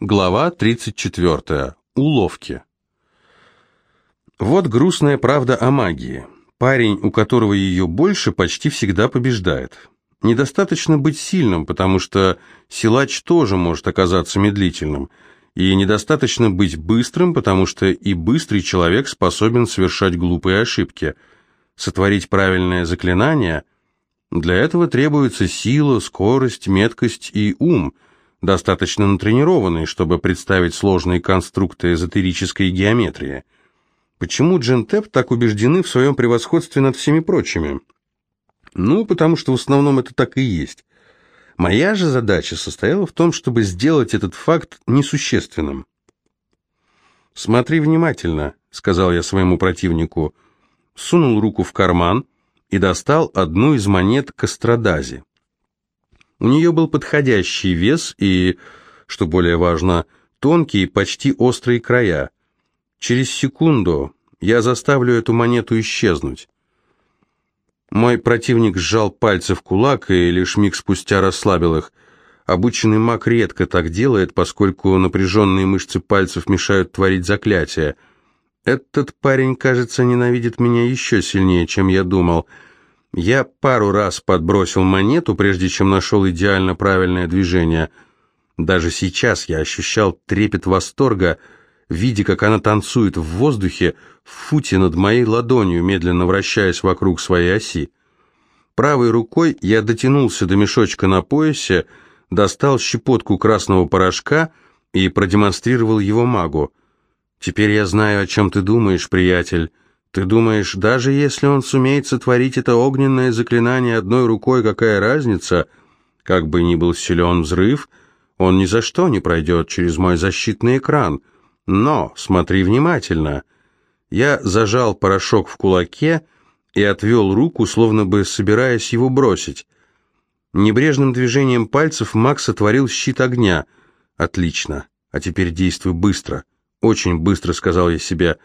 Глава 34. Уловки. Вот грустная правда о магии. Парень, у которого ее больше, почти всегда побеждает. Недостаточно быть сильным, потому что силач тоже может оказаться медлительным. И недостаточно быть быстрым, потому что и быстрый человек способен совершать глупые ошибки. Сотворить правильное заклинание – для этого требуется сила, скорость, меткость и ум – достаточно натренированный, чтобы представить сложные конструкты эзотерической геометрии. Почему Джентеп так убеждены в своем превосходстве над всеми прочими? Ну, потому что в основном это так и есть. Моя же задача состояла в том, чтобы сделать этот факт несущественным. «Смотри внимательно», — сказал я своему противнику, сунул руку в карман и достал одну из монет Кастрадази. У нее был подходящий вес и, что более важно, тонкие, почти острые края. Через секунду я заставлю эту монету исчезнуть. Мой противник сжал пальцы в кулак и лишь миг спустя расслабил их. Обученный маг редко так делает, поскольку напряженные мышцы пальцев мешают творить заклятия. Этот парень, кажется, ненавидит меня еще сильнее, чем я думал — я пару раз подбросил монету, прежде чем нашел идеально правильное движение. Даже сейчас я ощущал трепет восторга, видя, как она танцует в воздухе в футе над моей ладонью, медленно вращаясь вокруг своей оси. Правой рукой я дотянулся до мешочка на поясе, достал щепотку красного порошка и продемонстрировал его магу. «Теперь я знаю, о чем ты думаешь, приятель». Ты думаешь, даже если он сумеет сотворить это огненное заклинание одной рукой, какая разница? Как бы ни был силен взрыв, он ни за что не пройдет через мой защитный экран. Но смотри внимательно. Я зажал порошок в кулаке и отвел руку, словно бы собираясь его бросить. Небрежным движением пальцев Макс сотворил щит огня. Отлично. А теперь действуй быстро. Очень быстро, сказал я себе.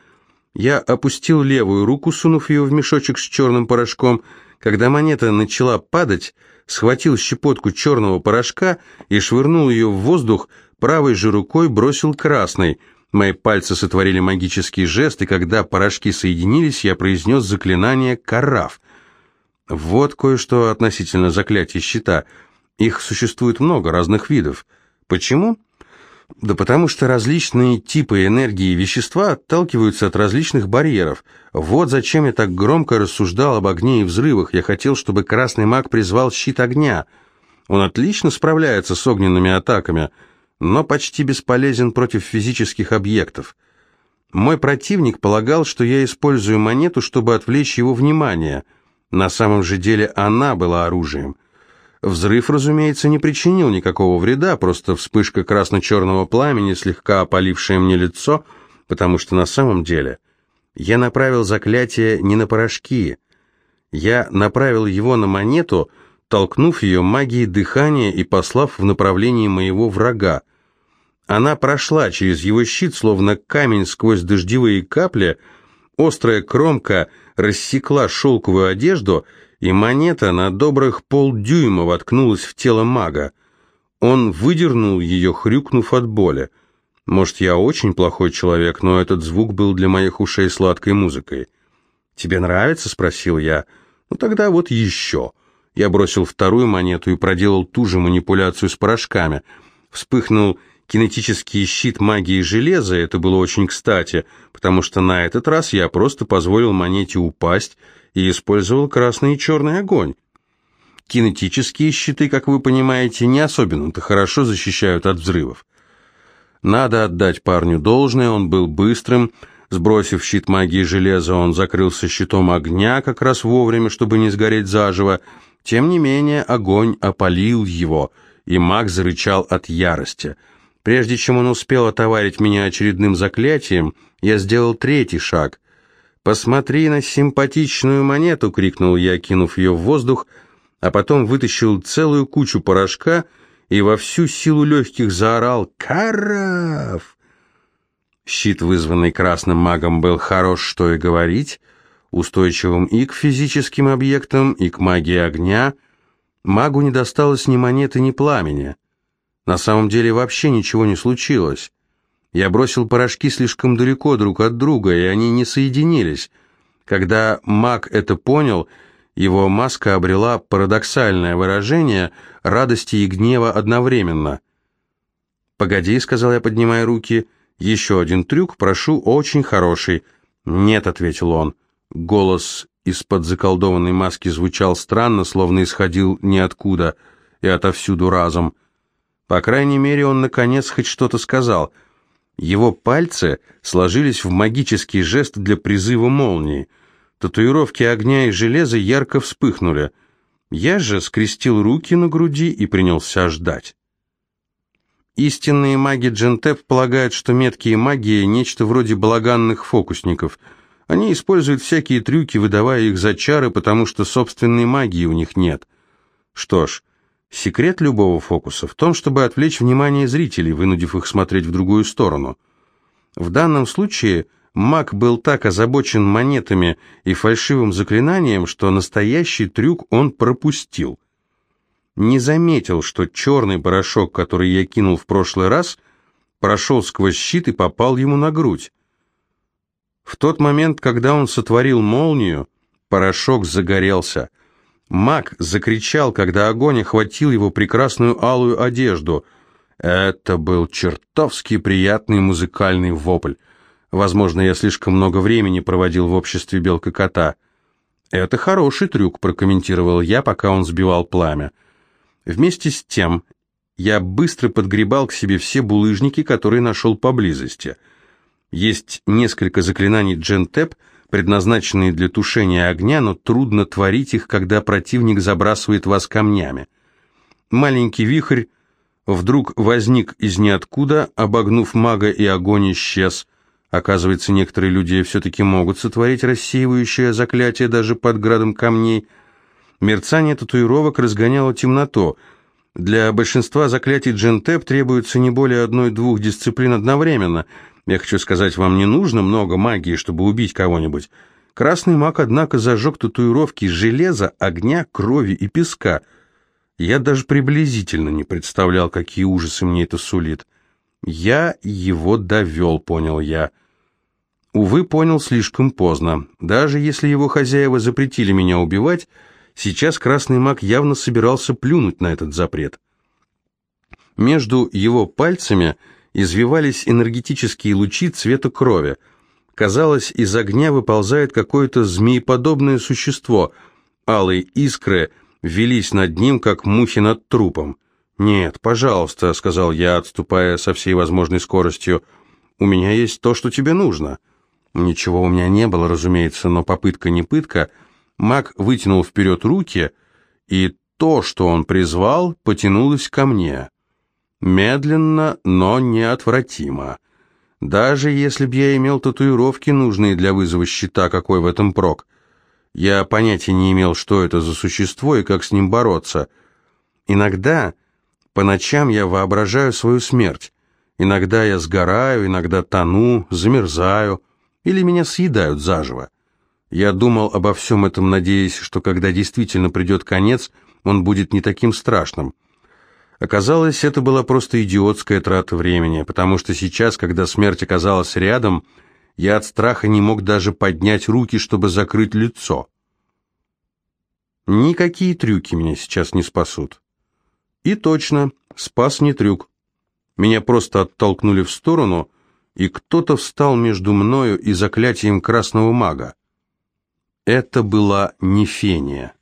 Я опустил левую руку, сунув ее в мешочек с черным порошком. Когда монета начала падать, схватил щепотку черного порошка и швырнул ее в воздух, правой же рукой бросил красный. Мои пальцы сотворили магический жест, и когда порошки соединились, я произнес заклинание «Караф». Вот кое-что относительно заклятия щита. Их существует много разных видов. Почему? Да потому что различные типы энергии и вещества отталкиваются от различных барьеров. Вот зачем я так громко рассуждал об огне и взрывах. Я хотел, чтобы красный маг призвал щит огня. Он отлично справляется с огненными атаками, но почти бесполезен против физических объектов. Мой противник полагал, что я использую монету, чтобы отвлечь его внимание. На самом же деле она была оружием. Взрыв, разумеется, не причинил никакого вреда, просто вспышка красно-черного пламени, слегка опалившая мне лицо, потому что на самом деле я направил заклятие не на порошки. Я направил его на монету, толкнув ее магией дыхания и послав в направлении моего врага. Она прошла через его щит, словно камень сквозь дождевые капли, острая кромка рассекла шелковую одежду — и монета на добрых полдюйма воткнулась в тело мага. Он выдернул ее, хрюкнув от боли. Может, я очень плохой человек, но этот звук был для моих ушей сладкой музыкой. «Тебе нравится?» — спросил я. «Ну тогда вот еще». Я бросил вторую монету и проделал ту же манипуляцию с порошками. Вспыхнул кинетический щит магии железа, это было очень кстати, потому что на этот раз я просто позволил монете упасть и использовал красный и черный огонь. Кинетические щиты, как вы понимаете, не особенно-то хорошо защищают от взрывов. Надо отдать парню должное, он был быстрым, сбросив щит магии железа, он закрылся щитом огня как раз вовремя, чтобы не сгореть заживо. Тем не менее, огонь опалил его, и маг зарычал от ярости. Прежде чем он успел отоварить меня очередным заклятием, я сделал третий шаг. «Посмотри на симпатичную монету!» — крикнул я, кинув ее в воздух, а потом вытащил целую кучу порошка и во всю силу легких заорал «Караф!». Щит, вызванный красным магом, был хорош, что и говорить, устойчивым и к физическим объектам, и к магии огня. Магу не досталось ни монеты, ни пламени. На самом деле вообще ничего не случилось. Я бросил порошки слишком далеко друг от друга, и они не соединились. Когда маг это понял, его маска обрела парадоксальное выражение радости и гнева одновременно. «Погоди», — сказал я, поднимая руки, — «еще один трюк, прошу, очень хороший». «Нет», — ответил он. Голос из-под заколдованной маски звучал странно, словно исходил ниоткуда и отовсюду разом. По крайней мере, он наконец хоть что-то сказал — его пальцы сложились в магический жест для призыва молнии. Татуировки огня и железа ярко вспыхнули. Я же скрестил руки на груди и принялся ждать. Истинные маги Джентеп полагают, что метки и магия – нечто вроде балаганных фокусников. Они используют всякие трюки, выдавая их за чары, потому что собственной магии у них нет. Что ж, Секрет любого фокуса в том, чтобы отвлечь внимание зрителей, вынудив их смотреть в другую сторону. В данном случае маг был так озабочен монетами и фальшивым заклинанием, что настоящий трюк он пропустил. Не заметил, что черный порошок, который я кинул в прошлый раз, прошел сквозь щит и попал ему на грудь. В тот момент, когда он сотворил молнию, порошок загорелся – Маг закричал, когда огонь охватил его прекрасную алую одежду. Это был чертовски приятный музыкальный вопль. Возможно, я слишком много времени проводил в обществе белка-кота. «Это хороший трюк», — прокомментировал я, пока он сбивал пламя. Вместе с тем я быстро подгребал к себе все булыжники, которые нашел поблизости. Есть несколько заклинаний джентеп — предназначенные для тушения огня, но трудно творить их, когда противник забрасывает вас камнями. Маленький вихрь вдруг возник из ниоткуда, обогнув мага, и огонь исчез. Оказывается, некоторые люди все-таки могут сотворить рассеивающее заклятие даже под градом камней. Мерцание татуировок разгоняло темноту. Для большинства заклятий джентеп требуется не более одной-двух дисциплин одновременно — я хочу сказать, вам не нужно много магии, чтобы убить кого-нибудь. Красный маг, однако, зажег татуировки железа, огня, крови и песка. Я даже приблизительно не представлял, какие ужасы мне это сулит. Я его довел, понял я. Увы, понял слишком поздно. Даже если его хозяева запретили меня убивать, сейчас красный маг явно собирался плюнуть на этот запрет. Между его пальцами извивались энергетические лучи цвета крови. Казалось, из огня выползает какое-то змееподобное существо. Алые искры велись над ним, как мухи над трупом. «Нет, пожалуйста», — сказал я, отступая со всей возможной скоростью, — «у меня есть то, что тебе нужно». Ничего у меня не было, разумеется, но попытка не пытка. Маг вытянул вперед руки, и то, что он призвал, потянулось ко мне. Медленно, но неотвратимо. Даже если б я имел татуировки, нужные для вызова щита, какой в этом прок. Я понятия не имел, что это за существо и как с ним бороться. Иногда по ночам я воображаю свою смерть. Иногда я сгораю, иногда тону, замерзаю, или меня съедают заживо. Я думал обо всем этом, надеясь, что когда действительно придет конец, он будет не таким страшным. Оказалось, это была просто идиотская трата времени, потому что сейчас, когда смерть оказалась рядом, я от страха не мог даже поднять руки, чтобы закрыть лицо. Никакие трюки меня сейчас не спасут. И точно, спас не трюк. Меня просто оттолкнули в сторону, и кто-то встал между мною и заклятием красного мага. Это была не Фения.